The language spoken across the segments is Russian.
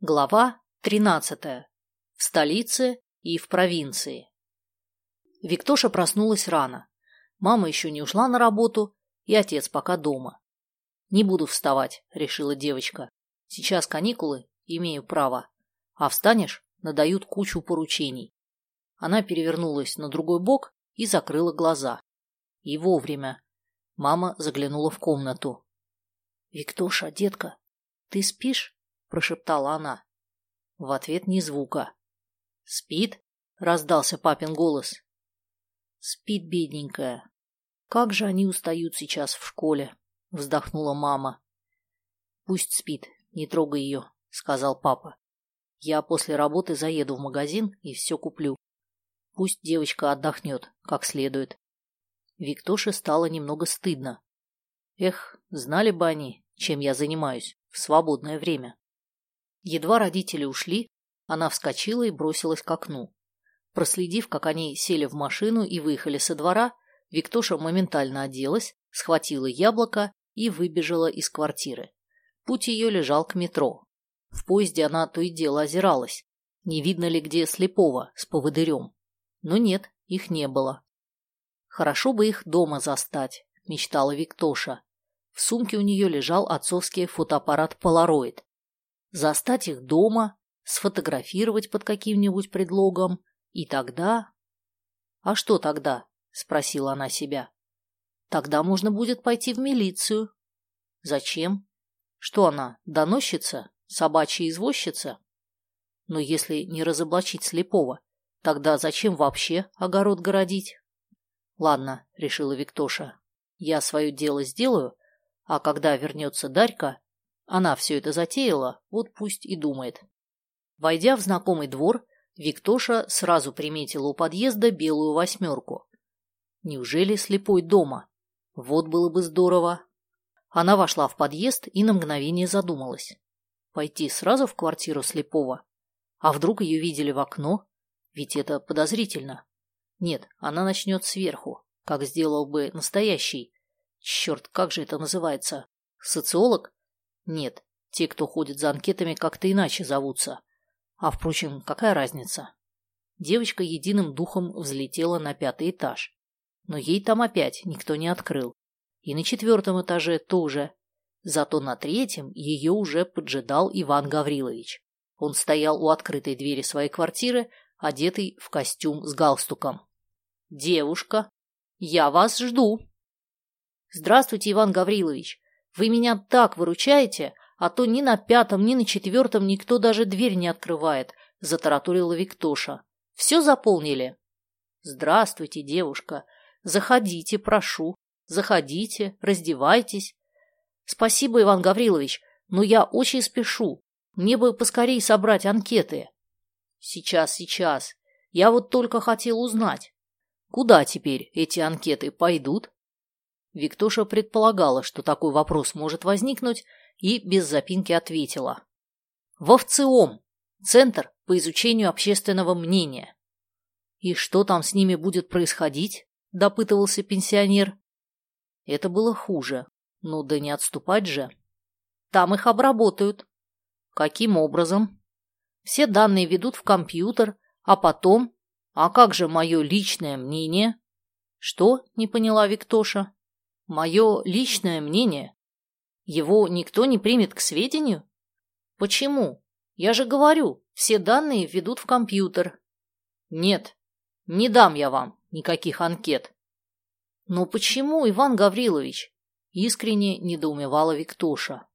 Глава 13. В столице и в провинции. Виктоша проснулась рано. Мама еще не ушла на работу, и отец пока дома. «Не буду вставать», — решила девочка. «Сейчас каникулы, имею право. А встанешь — надают кучу поручений». Она перевернулась на другой бок и закрыла глаза. И вовремя. Мама заглянула в комнату. «Виктоша, детка, ты спишь?» – прошептала она. В ответ ни звука. «Спит?» – раздался папин голос. «Спит, бедненькая. Как же они устают сейчас в школе!» – вздохнула мама. «Пусть спит, не трогай ее», – сказал папа. «Я после работы заеду в магазин и все куплю. Пусть девочка отдохнет, как следует». Виктоше стало немного стыдно. Эх, знали бы они, чем я занимаюсь в свободное время. Едва родители ушли, она вскочила и бросилась к окну. Проследив, как они сели в машину и выехали со двора, Виктоша моментально оделась, схватила яблоко и выбежала из квартиры. Путь ее лежал к метро. В поезде она то и дело озиралась. Не видно ли где слепого с поводырем? Но нет, их не было. Хорошо бы их дома застать, мечтала Виктоша. В сумке у нее лежал отцовский фотоаппарат Polaroid. Застать их дома, сфотографировать под каким-нибудь предлогом, и тогда... «А что тогда?» – спросила она себя. «Тогда можно будет пойти в милицию». «Зачем? Что она, доносчица? Собачья извозчица?» «Но если не разоблачить слепого, тогда зачем вообще огород городить?» «Ладно», – решила Виктоша, – «я свое дело сделаю, а когда вернется Дарька, она все это затеяла, вот пусть и думает. Войдя в знакомый двор, Виктоша сразу приметила у подъезда белую восьмерку. Неужели слепой дома? Вот было бы здорово. Она вошла в подъезд и на мгновение задумалась. Пойти сразу в квартиру слепого? А вдруг ее видели в окно? Ведь это подозрительно. Нет, она начнет сверху, как сделал бы настоящий. Черт, как же это называется? Социолог? Нет, те, кто ходит за анкетами, как-то иначе зовутся. А, впрочем, какая разница? Девочка единым духом взлетела на пятый этаж. Но ей там опять никто не открыл. И на четвертом этаже тоже. Зато на третьем ее уже поджидал Иван Гаврилович. Он стоял у открытой двери своей квартиры, одетый в костюм с галстуком. «Девушка, я вас жду!» «Здравствуйте, Иван Гаврилович! Вы меня так выручаете, а то ни на пятом, ни на четвертом никто даже дверь не открывает, — затараторила Виктоша. — Все заполнили? — Здравствуйте, девушка. Заходите, прошу. Заходите, раздевайтесь. — Спасибо, Иван Гаврилович, но я очень спешу. Мне бы поскорее собрать анкеты. — Сейчас, сейчас. Я вот только хотел узнать. Куда теперь эти анкеты пойдут? Виктоша предполагала, что такой вопрос может возникнуть, и без запинки ответила. В ВЦИОМ – Центр по изучению общественного мнения. «И что там с ними будет происходить?» – допытывался пенсионер. Это было хуже. Ну да не отступать же. Там их обработают. Каким образом? Все данные ведут в компьютер, а потом... А как же мое личное мнение? Что? Не поняла Виктоша. Мое личное мнение. Его никто не примет к сведению? Почему? Я же говорю, все данные ведут в компьютер. Нет, не дам я вам никаких анкет. Но почему, Иван Гаврилович? Искренне недоумевала Виктоша.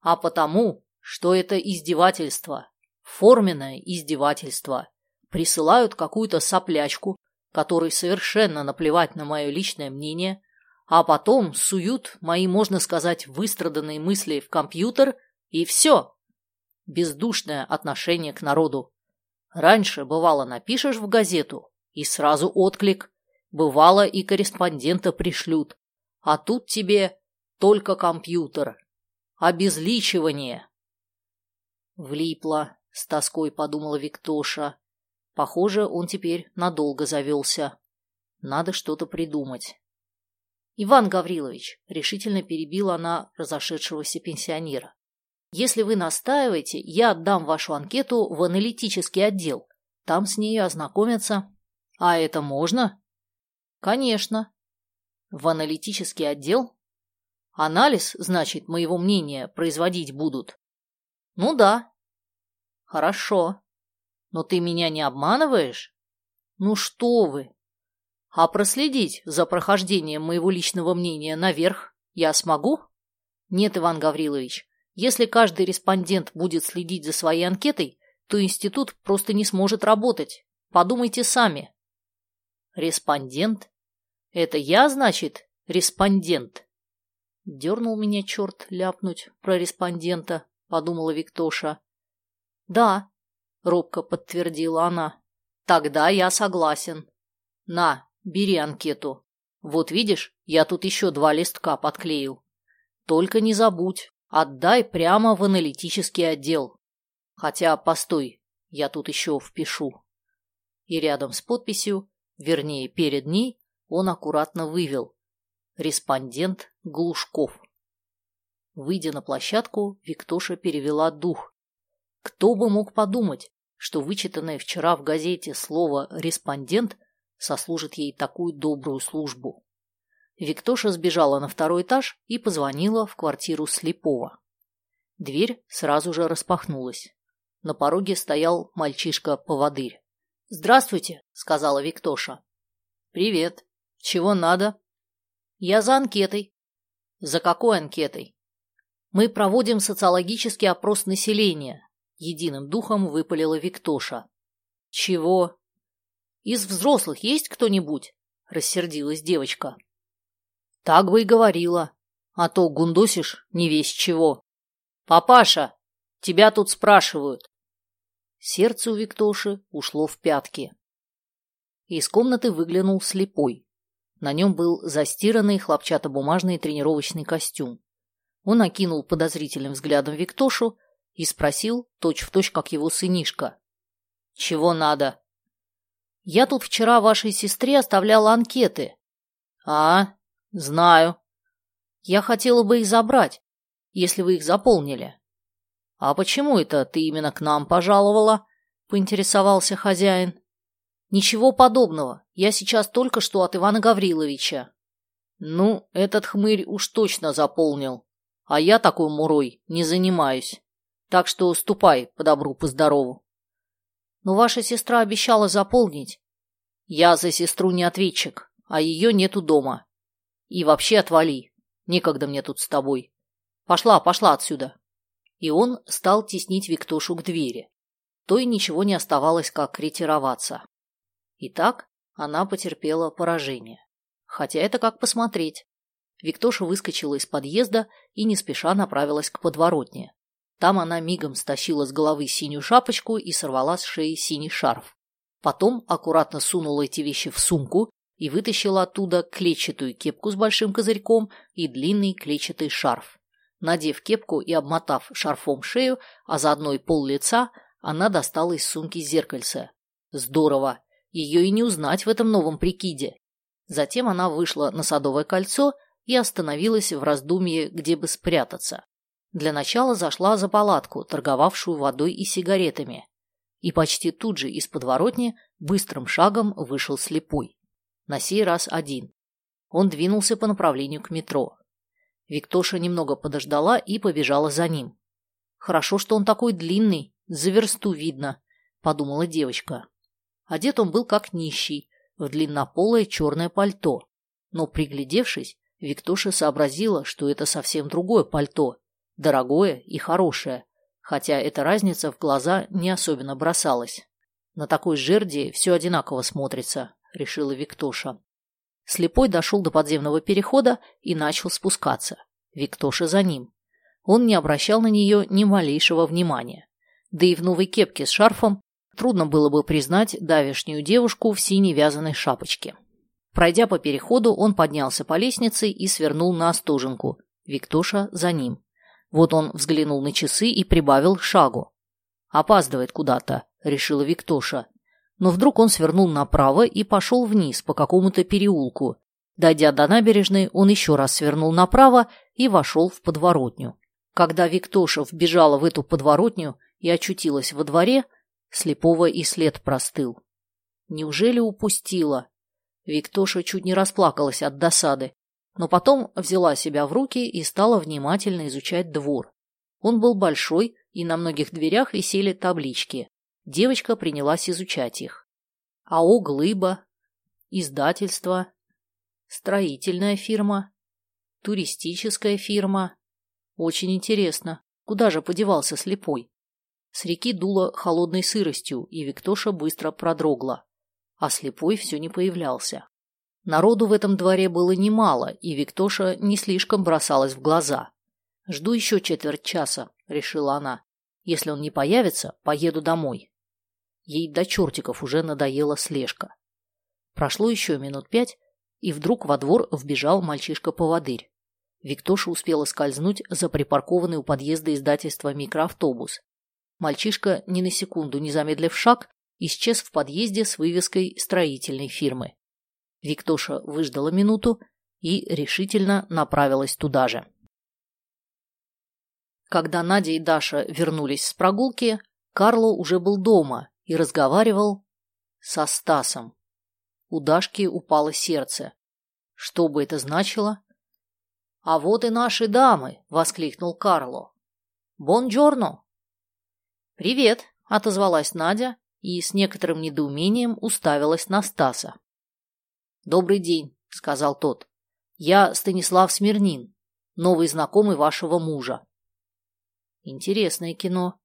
А потому, что это издевательство, форменное издевательство. Присылают какую-то соплячку, которой совершенно наплевать на мое личное мнение, а потом суют мои, можно сказать, выстраданные мысли в компьютер, и все. Бездушное отношение к народу. Раньше, бывало, напишешь в газету, и сразу отклик. Бывало, и корреспондента пришлют. А тут тебе только компьютер. Обезличивание. Влипла, с тоской подумала Виктоша. Похоже, он теперь надолго завелся. Надо что-то придумать. «Иван Гаврилович», — решительно перебила она разошедшегося пенсионера, Если вы настаиваете, я отдам вашу анкету в аналитический отдел. Там с ней ознакомятся. А это можно? Конечно. В аналитический отдел? Анализ, значит, моего мнения производить будут? Ну да. Хорошо. Но ты меня не обманываешь? Ну что вы? А проследить за прохождением моего личного мнения наверх я смогу? Нет, Иван Гаврилович. Если каждый респондент будет следить за своей анкетой, то институт просто не сможет работать. Подумайте сами. Респондент? Это я, значит, респондент? Дернул меня черт ляпнуть про респондента, подумала Виктоша. Да, робко подтвердила она. Тогда я согласен. На, бери анкету. Вот видишь, я тут еще два листка подклеил. Только не забудь, отдай прямо в аналитический отдел. Хотя, постой, я тут еще впишу. И рядом с подписью, вернее, перед ней, он аккуратно вывел «Респондент Глушков». Выйдя на площадку, Виктоша перевела дух. Кто бы мог подумать, что вычитанное вчера в газете слово «респондент» сослужит ей такую добрую службу. Виктоша сбежала на второй этаж и позвонила в квартиру слепого. Дверь сразу же распахнулась. На пороге стоял мальчишка-поводырь. «Здравствуйте», — сказала Виктоша. «Привет. Чего надо?» «Я за анкетой». «За какой анкетой?» «Мы проводим социологический опрос населения», — единым духом выпалила Виктоша. «Чего?» «Из взрослых есть кто-нибудь?» — рассердилась девочка. Так бы и говорила. А то гундосишь не весь чего. «Папаша, тебя тут спрашивают». Сердце у Виктоши ушло в пятки. Из комнаты выглянул слепой. На нем был застиранный хлопчатобумажный тренировочный костюм. Он окинул подозрительным взглядом Виктошу и спросил, точь-в-точь, точь, как его сынишка. «Чего надо?» «Я тут вчера вашей сестре оставляла анкеты». «А, Знаю. Я хотела бы их забрать, если вы их заполнили. А почему это ты именно к нам пожаловала? Поинтересовался хозяин. Ничего подобного. Я сейчас только что от Ивана Гавриловича. Ну, этот хмырь уж точно заполнил. А я такой мурой не занимаюсь. Так что ступай по добру, по здорову. Но ваша сестра обещала заполнить. Я за сестру не ответчик, а ее нету дома. И вообще отвали. Некогда мне тут с тобой. Пошла, пошла отсюда. И он стал теснить Виктошу к двери. То и ничего не оставалось, как ретироваться. Итак, она потерпела поражение. Хотя это как посмотреть. Виктоша выскочила из подъезда и не спеша направилась к подворотне. Там она мигом стащила с головы синюю шапочку и сорвала с шеи синий шарф. Потом аккуратно сунула эти вещи в сумку и вытащила оттуда клетчатую кепку с большим козырьком и длинный клетчатый шарф. Надев кепку и обмотав шарфом шею, а заодно и пол лица, она достала из сумки зеркальце. Здорово! Ее и не узнать в этом новом прикиде. Затем она вышла на Садовое кольцо и остановилась в раздумье, где бы спрятаться. Для начала зашла за палатку, торговавшую водой и сигаретами. И почти тут же из подворотни быстрым шагом вышел слепой на сей раз один. Он двинулся по направлению к метро. Виктоша немного подождала и побежала за ним. «Хорошо, что он такой длинный, за версту видно», — подумала девочка. Одет он был как нищий, в длиннополое черное пальто. Но, приглядевшись, Виктоша сообразила, что это совсем другое пальто, дорогое и хорошее, хотя эта разница в глаза не особенно бросалась. На такой жерди все одинаково смотрится, решила Виктоша. Слепой дошел до подземного перехода и начал спускаться. Виктоша за ним. Он не обращал на нее ни малейшего внимания. Да и в новой кепке с шарфом трудно было бы признать давешнюю девушку в синей вязаной шапочке. Пройдя по переходу, он поднялся по лестнице и свернул на Остоженку. Виктоша за ним. Вот он взглянул на часы и прибавил шагу. «Опаздывает куда-то», — решила Виктоша но вдруг он свернул направо и пошел вниз по какому-то переулку. Дойдя до набережной, он еще раз свернул направо и вошел в подворотню. Когда Виктоша вбежала в эту подворотню и очутилась во дворе, слепого и след простыл. Неужели упустила? Виктоша чуть не расплакалась от досады, но потом взяла себя в руки и стала внимательно изучать двор. Он был большой, и на многих дверях висели таблички. Девочка принялась изучать их. АО «Глыба», издательство, строительная фирма, туристическая фирма. Очень интересно, куда же подевался слепой? С реки дуло холодной сыростью, и Виктоша быстро продрогла. А слепой все не появлялся. Народу в этом дворе было немало, и Виктоша не слишком бросалась в глаза. «Жду еще четверть часа», — решила она. «Если он не появится, поеду домой». Ей до чертиков уже надоела слежка. Прошло еще минут пять, и вдруг во двор вбежал мальчишка-поводырь. Виктоша успела скользнуть за припаркованный у подъезда издательства микроавтобус. Мальчишка, ни на секунду не замедлив шаг, исчез в подъезде с вывеской строительной фирмы. Виктоша выждала минуту и решительно направилась туда же. Когда Надя и Даша вернулись с прогулки, Карло уже был дома и разговаривал со Стасом. У Дашки упало сердце. Что бы это значило? «А вот и наши дамы!» — воскликнул Карло. «Бонджорно!» «Привет!» — отозвалась Надя и с некоторым недоумением уставилась на Стаса. «Добрый день», — сказал тот. «Я Станислав Смирнин, новый знакомый вашего мужа». Интересное кино.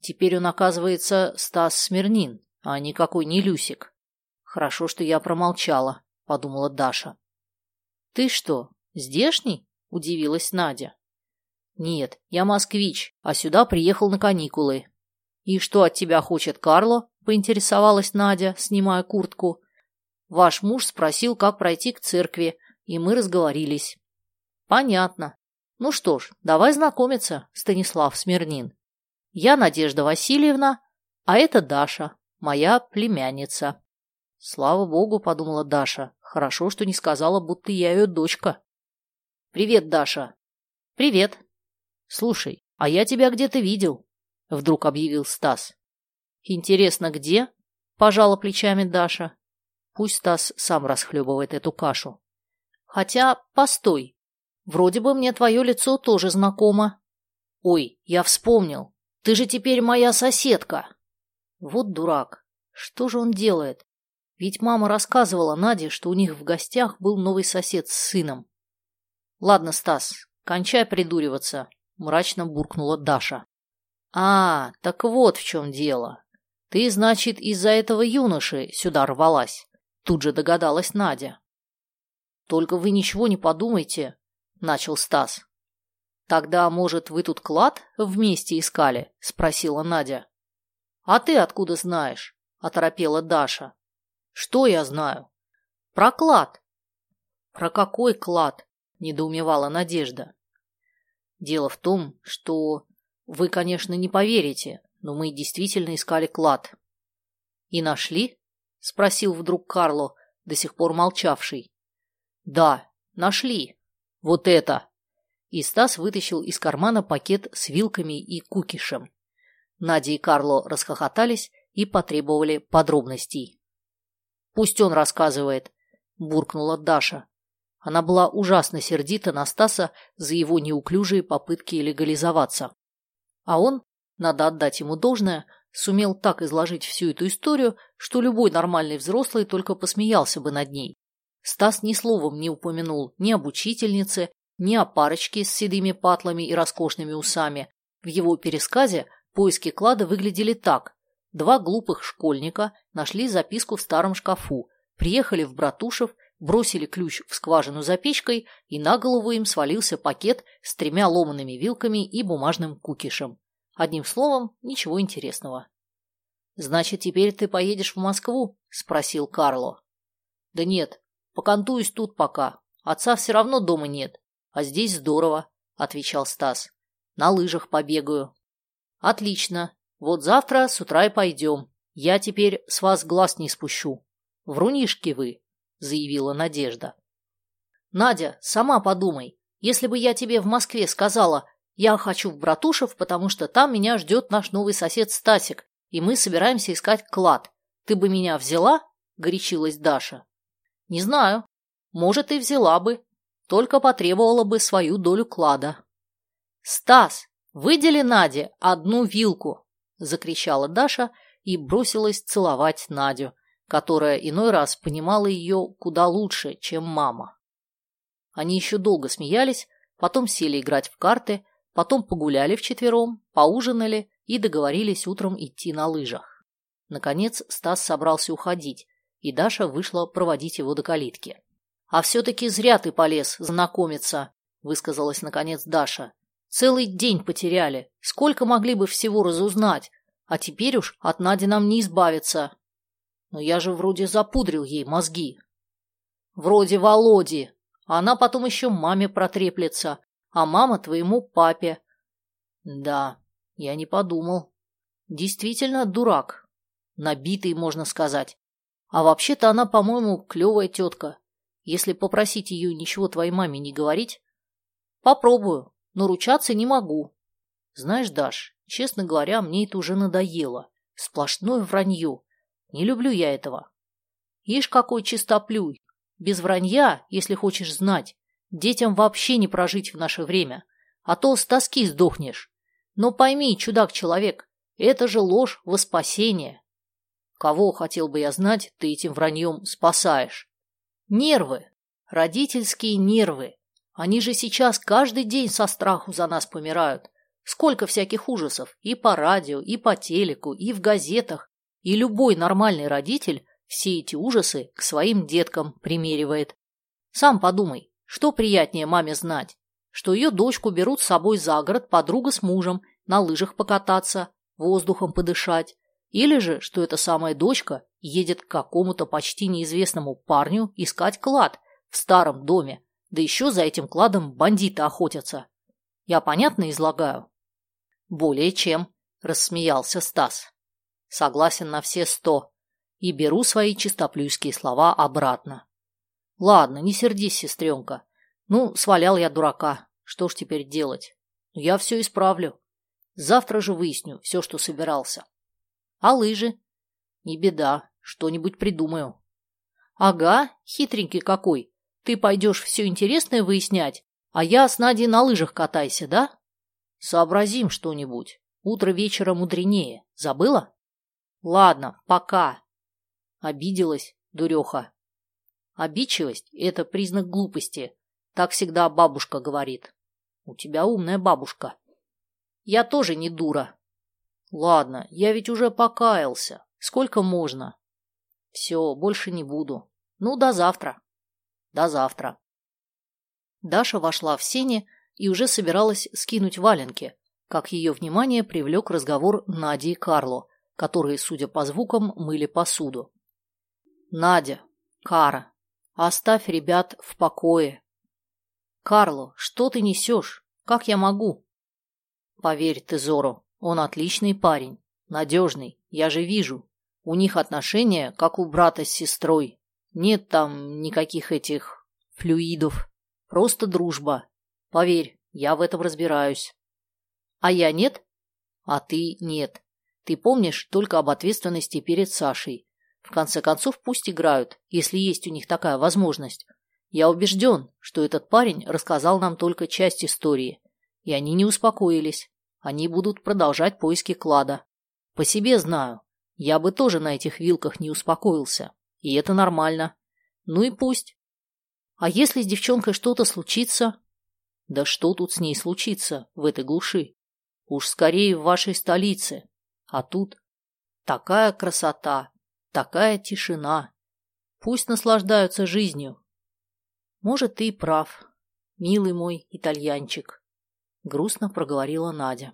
Теперь он, оказывается, Стас Смирнин, а никакой не Люсик. Хорошо, что я промолчала, подумала Даша. Ты что, здешний? Удивилась Надя. Нет, я москвич, а сюда приехал на каникулы. И что от тебя хочет Карло? Поинтересовалась Надя, снимая куртку. Ваш муж спросил, как пройти к церкви, и мы разговорились. Понятно. Ну что ж, давай знакомиться, Станислав Смирнин. Я Надежда Васильевна, а это Даша, моя племянница. Слава богу, подумала Даша. Хорошо, что не сказала, будто я ее дочка. Привет, Даша. Привет. Слушай, а я тебя где-то видел, вдруг объявил Стас. Интересно, где? Пожала плечами Даша. Пусть Стас сам расхлебывает эту кашу. Хотя, постой, вроде бы мне твое лицо тоже знакомо. Ой, я вспомнил. Ты же теперь моя соседка. Вот дурак. Что же он делает? Ведь мама рассказывала Наде, что у них в гостях был новый сосед с сыном. Ладно, Стас, кончай придуриваться, мрачно буркнула Даша. А, так вот в чем дело. Ты, значит, из-за этого юноши сюда рвалась. Тут же догадалась Надя. Только вы ничего не подумайте, начал Стас. Тогда, может, вы тут клад вместе искали? спросила Надя. А ты откуда знаешь? оторопела Даша. Что я знаю? Про клад. Про какой клад? Недоумевала Надежда. Дело в том, что вы, конечно, не поверите, но мы действительно искали клад. И нашли? Спросил вдруг Карло, до сих пор молчавший. Да, нашли. Вот это. И Стас вытащил из кармана пакет с вилками и кукишем. Надя и Карло расхохотались и потребовали подробностей. Пусть он рассказывает, буркнула Даша. Она была ужасно сердита на Стаса за его неуклюжие попытки легализоваться. А он, надо отдать ему должное, сумел так изложить всю эту историю, что любой нормальный взрослый только посмеялся бы над ней. Стас ни словом не упомянул ни об учительнице, ни о парочке с седыми патлами и роскошными усами. В его пересказе поиски клада выглядели так. Два глупых школьника нашли записку в старом шкафу, приехали в Братушев, бросили ключ в скважину за печкой, и на голову им свалился пакет с тремя ломаными вилками и бумажным кукишем. Одним словом, ничего интересного. «Значит, теперь ты поедешь в Москву?» – спросил Карло. «Да нет, покантуюсь тут пока. Отца все равно дома нет. А здесь здорово», – отвечал Стас. «На лыжах побегаю». «Отлично. Вот завтра с утра и пойдем. Я теперь с вас глаз не спущу. Врунишки вы, заявила Надежда. Надя, сама подумай. Если бы я тебе в Москве сказала, Я хочу в Братушев, потому что там меня ждет наш новый сосед Стасик, и мы собираемся искать клад. Ты бы меня взяла?» – горячилась Даша. «Не знаю. Может, и взяла бы. Только потребовала бы свою долю клада». «Стас, выдели Наде одну вилку!» – закричала Даша и бросилась целовать Надю, которая иной раз понимала ее куда лучше, чем мама. Они еще долго смеялись, потом сели играть в карты, потом погуляли вчетвером, поужинали и договорились утром идти на лыжах. Наконец Стас собрался уходить, и Даша вышла проводить его до калитки. «А все-таки зря ты полез знакомиться», – высказалась наконец Даша. «Целый день потеряли. Сколько могли бы всего разузнать? А теперь уж от Нади нам не избавиться. Но я же вроде запудрил ей мозги». «Вроде Володи. Она потом еще маме протреплется, а мама твоему папе». «Да, я не подумал. Действительно дурак. Набитый, можно сказать. А вообще-то она, по-моему, клевая тетка. Если попросить ее ничего твоей маме не говорить... Попробую, но ручаться не могу. Знаешь, Даш, честно говоря, мне это уже надоело. Сплошное вранье. Не люблю я этого. Ишь, какой чистоплюй. Без вранья, если хочешь знать, детям вообще не прожить в наше время. А то с тоски сдохнешь. Но пойми, чудак-человек, это же ложь во спасение. Кого, хотел бы я знать, ты этим враньем спасаешь? Нервы. Родительские нервы. Они же сейчас каждый день со страху за нас помирают. Сколько всяких ужасов и по радио, и по телеку, и в газетах. И любой нормальный родитель все эти ужасы к своим деткам примеривает. Сам подумай, что приятнее маме знать? что ее дочку берут с собой за город подруга с мужем на лыжах покататься, воздухом подышать, или же, что эта самая дочка едет к какому-то почти неизвестному парню искать клад в старом доме, да еще за этим кладом бандиты охотятся. Я понятно излагаю? Более чем, рассмеялся Стас. Согласен на все сто. И беру свои чистоплюйские слова обратно. Ладно, не сердись, сестренка. Ну, свалял я дурака. Что ж теперь делать? Я все исправлю. Завтра же выясню все, что собирался. А лыжи? Не беда, что-нибудь придумаю. Ага, хитренький какой. Ты пойдешь все интересное выяснять, а я с Надей на лыжах катайся, да? Сообразим что-нибудь. Утро вечера мудренее. Забыла? Ладно, пока. Обиделась, дуреха. Обидчивость – это признак глупости, так всегда бабушка говорит. У тебя умная бабушка. Я тоже не дура. Ладно, я ведь уже покаялся. Сколько можно? Все, больше не буду. Ну, до завтра. До завтра. Даша вошла в сене и уже собиралась скинуть валенки, как ее внимание привлек разговор Нади и Карло, которые, судя по звукам, мыли посуду. «Надя, Кара, оставь ребят в покое. «Карло, что ты несешь? Как я могу?» «Поверь, Тезору, он отличный парень, надежный, я же вижу. У них отношения, как у брата с сестрой. Нет там никаких этих флюидов. Просто дружба. Поверь, я в этом разбираюсь». «А я нет?» «А ты нет. Ты помнишь только об ответственности перед Сашей. В конце концов, пусть играют, если есть у них такая возможность. Я убежден, что этот парень рассказал нам только часть истории, и они не успокоились. Они будут продолжать поиски клада. По себе знаю, я бы тоже на этих вилках не успокоился, и это нормально. Ну и пусть. А если с девчонкой что-то случится? Да что тут с ней случится в этой глуши? Уж скорее в вашей столице. А тут такая красота, такая тишина. Пусть наслаждаются жизнью, может, ты и прав, милый мой итальянчик, грустно проговорила Надя.